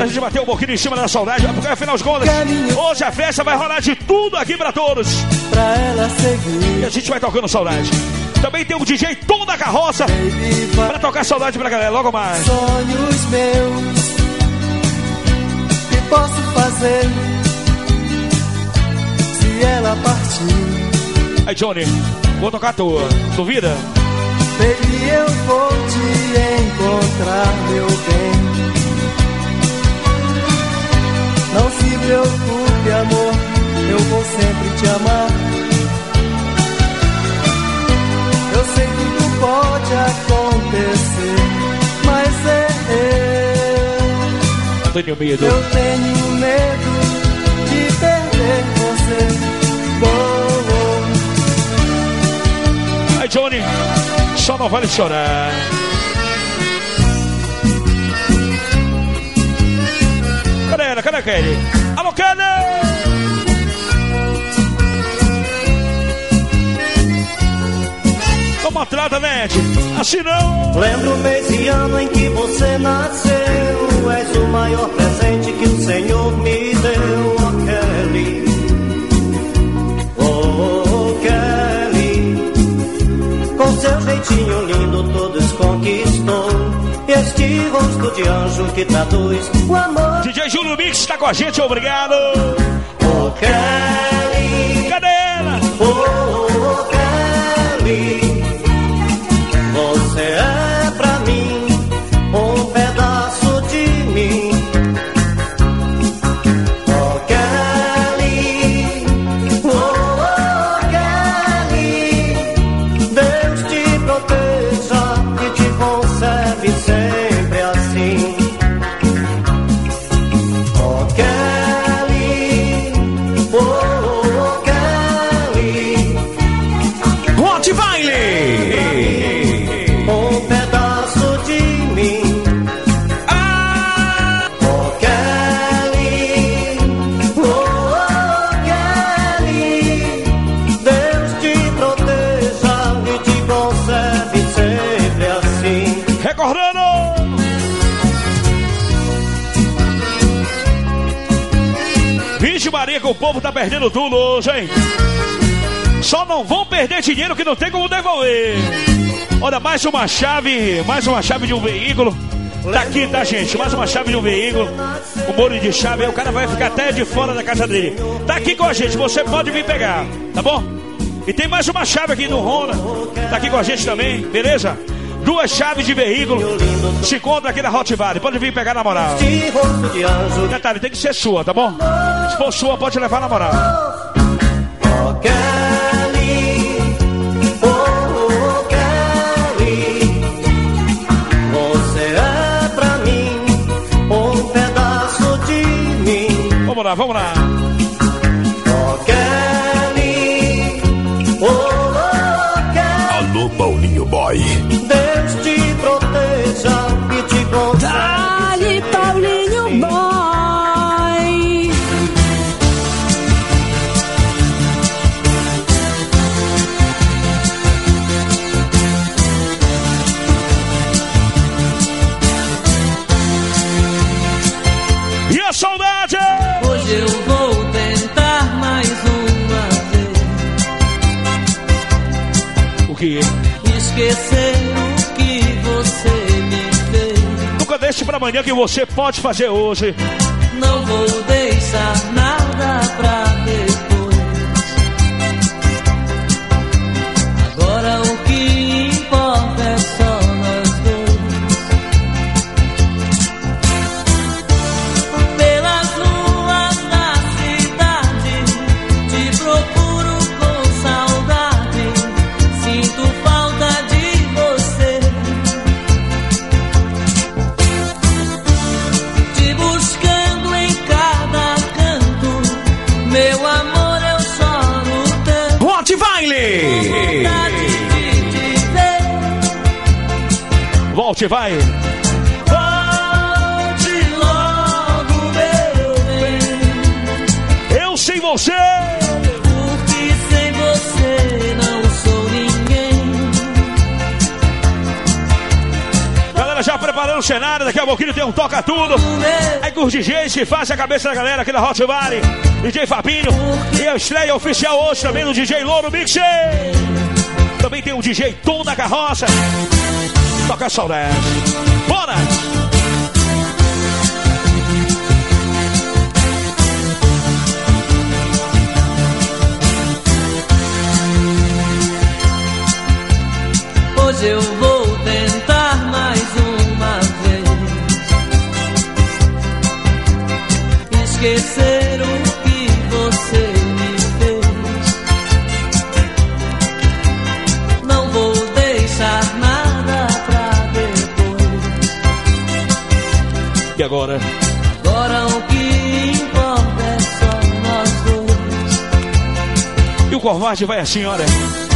A gente bateu um pouquinho em cima da saudade, porque afinal de contas, hoje a festa vai rolar de tudo aqui pra todos. E a gente vai tocando saudade. Também tem o DJ Tom da Carroça pra tocar saudade pra galera, logo mais. Sonhos meus. Que posso fazer se ela partir? Aí, Johnny, vou tocar a tua. Duvida? Baby, eu vou te encontrar, meu bem. Não se preocupe, amor, eu vou sempre te amar. Eu sei que tudo pode acontecer, mas é eu. Tenho medo. Eu tenho medo de perder você. Oh, Johnny, só não vale chorar. Cadê ela? Cadê a Kelly? Alô, Kelly! Toma trata, Nete. Assim não. Lembro o mês e ano em que você nasceu. És o maior presente Jeitinho lindo, todos conquistou. Este rosto de anjo que traduz o amor. DJ Júlio Mix tá com a gente, obrigado. Oh. Cadê ela? Oh, o povo tá perdendo tudo hoje, hein? Só não vão perder dinheiro que não tem como devolver. Olha, mais uma chave, mais uma chave de um veículo. Tá aqui, tá, gente? Mais uma chave de um veículo. O molho de chave, aí o cara vai ficar até de fora da casa dele. Tá aqui com a gente, você pode vir pegar, tá bom? E tem mais uma chave aqui do Honda. Tá aqui com a gente também, beleza? Duas chaves de veículo. Se encontra aqui na Hot Valley. Pode vir pegar na moral. Detalhe, tem que ser sua, tá bom? Se for sua, pode levar na moral. Oh, Kelly. Oh, oh, Kelly. Você é pra mim um pedaço de mim. Vamos lá, vamos lá. Oh, Kelly. Oh, oh, Kelly. Alô, Paulinho Boy. Deus te proteja e te conserve. Dali, Paulinho pra amanhã que você pode fazer hoje. Não vou deixar nada pra Volte, vai! Volte logo, meu bem. Eu sem você! Porque sem você não sou ninguém. Galera já preparando o cenário, daqui a pouquinho tem um Toca Tudo. Aí com os DJs que fazem a cabeça da galera aqui da Hot Valley. DJ Fabinho. E a estreia oficial hoje também do DJ Louro Mix. Também tem o DJ Tom da Carroça. Toca saudade. Bora! Hoje eu O covarde vai assim, olha.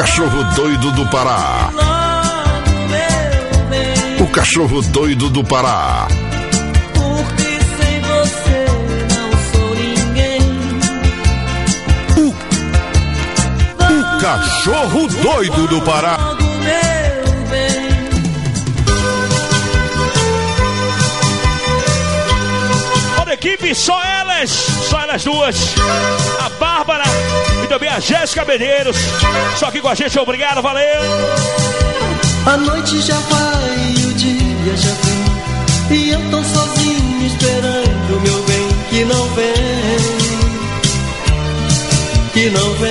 Cachorro doido do Pará. O cachorro doido do Pará. Porque sem você não sou ninguém. O cachorro doido do Pará. Olha equipe, só elas, só elas duas. A Bárbara também a Jéssica Medeiros. Só aqui com a gente, obrigado, valeu. A noite já vai o dia já vem. E eu tô sozinho esperando meu bem que não vem. Que não vem.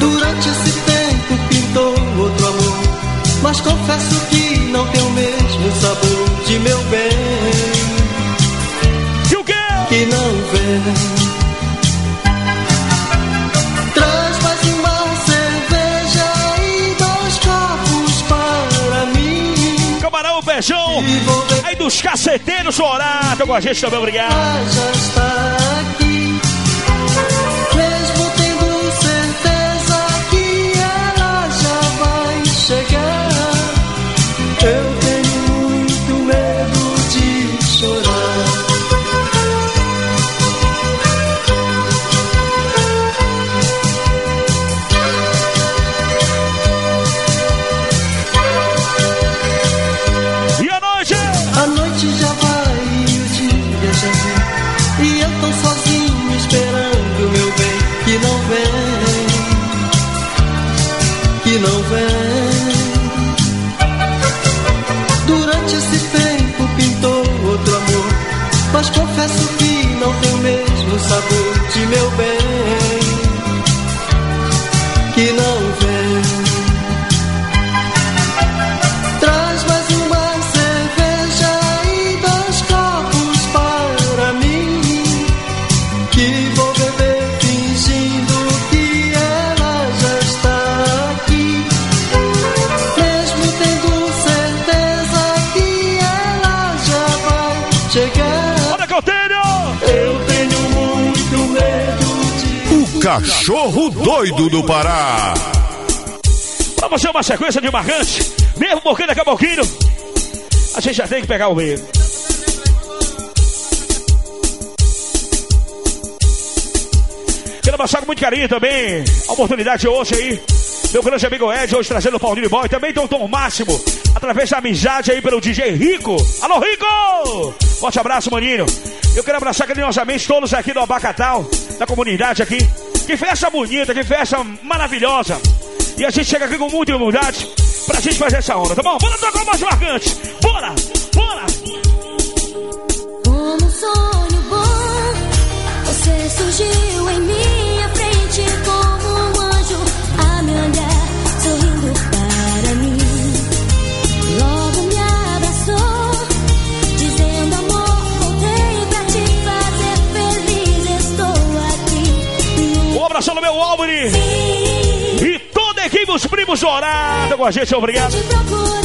Durante esse tempo pintou outro amor. Mas confesso que não tem o mesmo sabor de meu bem. E o quê? Que não vem. Beijão. Aí dos caceteiros chorar. Tô com a gente também, obrigado. Cachorro Doido do Pará. Vamos você, uma sequência de marcante. Mesmo porque daqui a pouquinho a gente já tem que pegar o meio. Quero abraçar com muito carinho também a oportunidade hoje aí. Meu grande amigo Ed, hoje trazendo o Paulinho Boy. Também tem o Tom Máximo, através da amizade aí pelo DJ Rico. Alô, Rico! Forte abraço, maninho. Eu quero abraçar carinhosamente todos aqui do Abacatal, da comunidade aqui. Que festa bonita, que festa maravilhosa. E a gente chega aqui com muita humildade pra gente fazer essa onda, tá bom? Bora tocar mais marcante. Bora! Bora! Como um sonho bom, você surgiu em minha no meu Albany. E toda a equipe, os primos dourados com a gente, obrigado.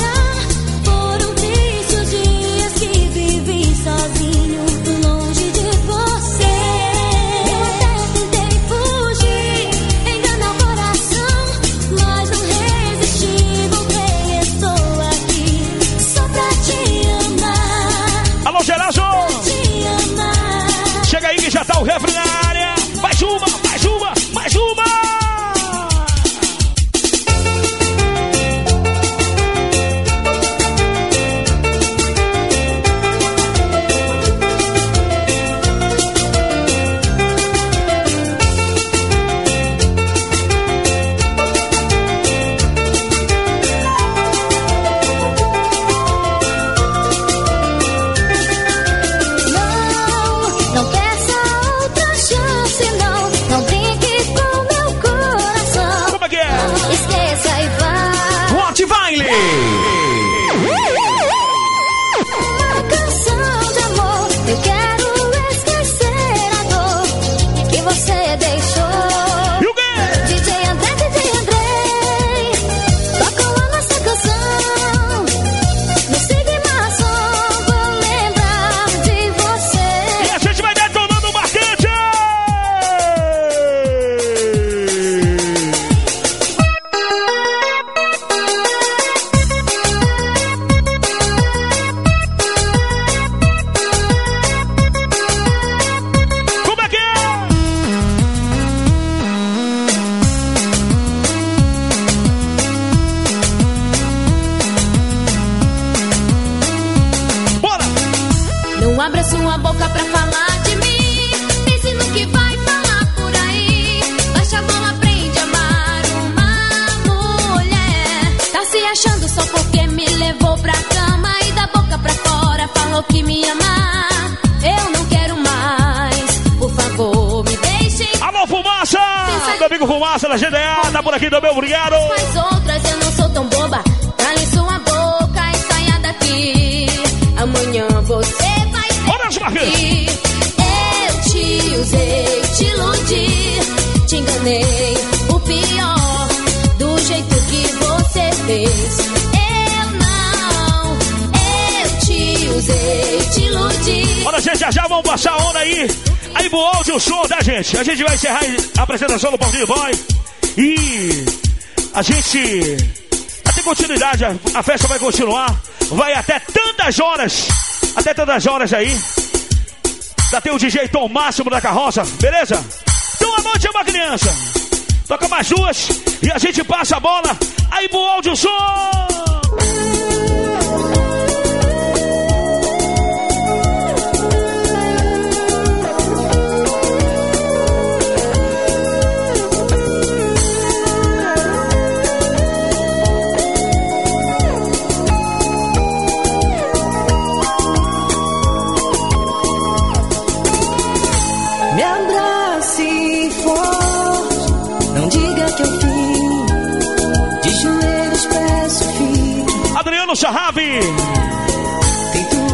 Áudio o som da gente. A gente vai encerrar a apresentação do Paulinho Boy. E a gente vai ter continuidade. A, festa vai continuar. Vai até tantas horas. Até tantas horas aí. Já tem o DJ Tom Máximo da carroça, beleza? Então a noite é uma criança. Toca mais duas e a gente passa a bola. Aí pro áudio som. Sarravi.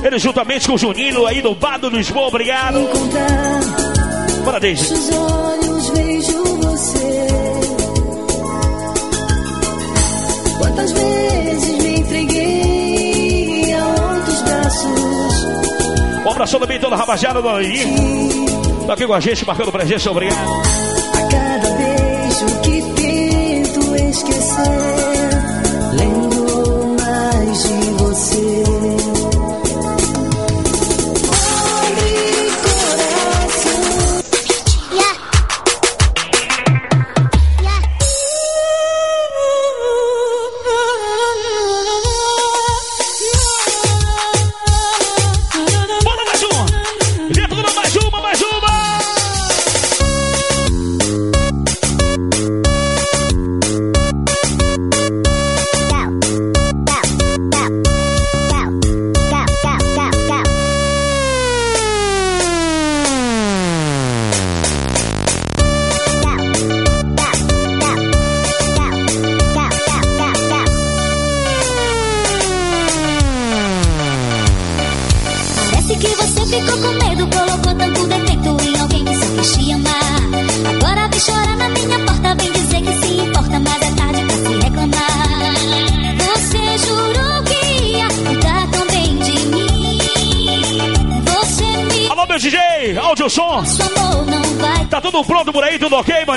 Ele juntamente com o Juninho aí do Bar do Lisboa, obrigado. Bora, Deise. Os olhos vejo você. Quantas vezes me entreguei a outros braços. Um abração também toda a rapaziada do aí. Tá aqui com a gente, marcando presença, obrigado.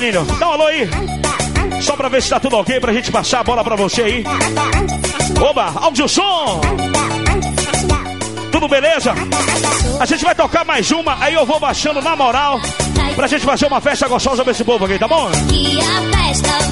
Maninho? Dá um alô aí. Só pra ver se tá tudo ok pra gente passar a bola pra você aí. Oba, áudio som. Tudo beleza? A gente vai tocar mais uma, aí eu vou baixando na moral pra gente fazer uma festa gostosa pra esse povo aqui, tá bom? E a festa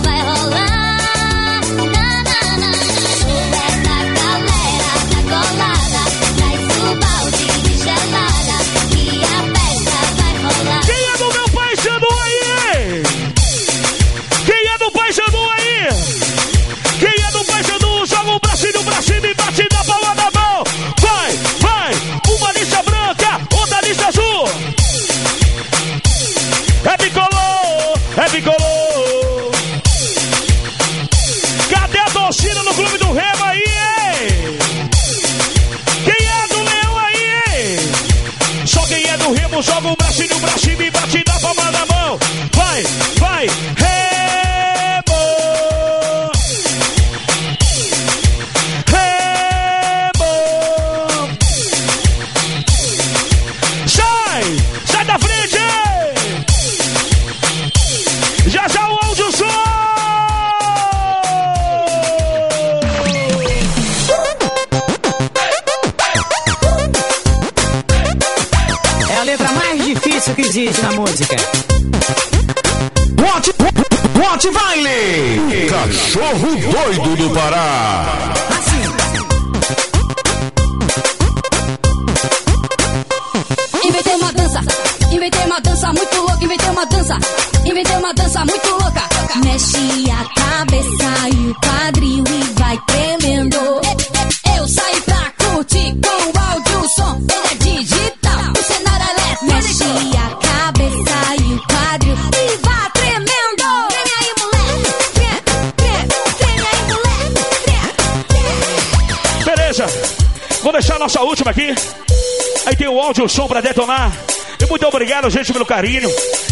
obrigado, gente, pelo carinho.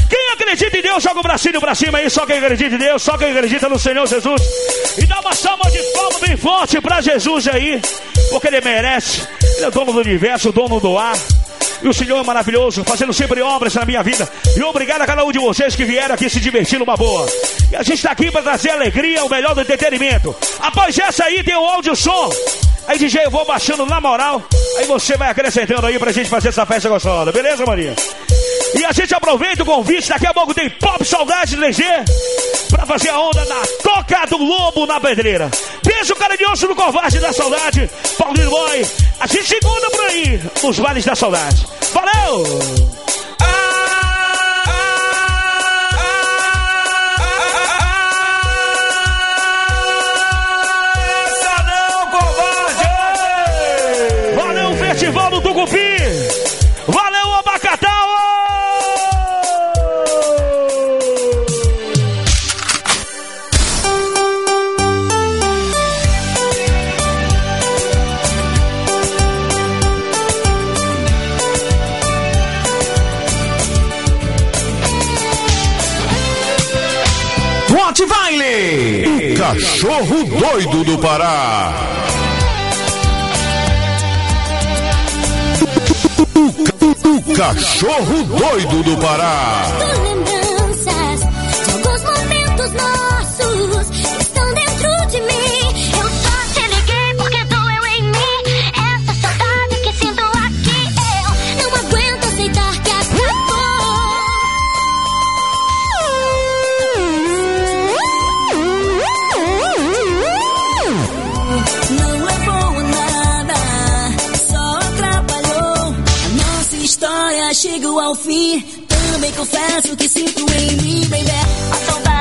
Quem acredita em Deus, joga o bracinho pra cima aí. Só quem acredita em Deus, só quem acredita no Senhor Jesus. E dá uma salva de palmas bem forte pra Jesus aí. Porque ele merece. Ele é dono do universo, dono do ar. E o Senhor é maravilhoso, fazendo sempre obras na minha vida. E obrigado a cada um de vocês que vieram aqui se divertir numa boa. E a gente está aqui para trazer alegria, o melhor do entretenimento. Após essa aí tem o áudio som. Aí, DJ, eu vou baixando na moral. Aí você vai acrescentando aí pra gente fazer essa festa gostosa. Beleza, Maria? E a gente aproveita o convite. Daqui a pouco tem Pop Saudade 3G pra fazer a onda na Toca do Lobo na Pedreira. Beijo carinhoso no Covarde da Saudade. Paulinho Boy. A gente se encontra por aí nos Vales da Saudade. Valeu, Festival do Tucupi! Cachorro doido do Pará! O cachorro doido do Pará! lembranças de alguns momentos nossos estão dentro de mim. Fim. Também confesso que sinto em mim, baby. A saudade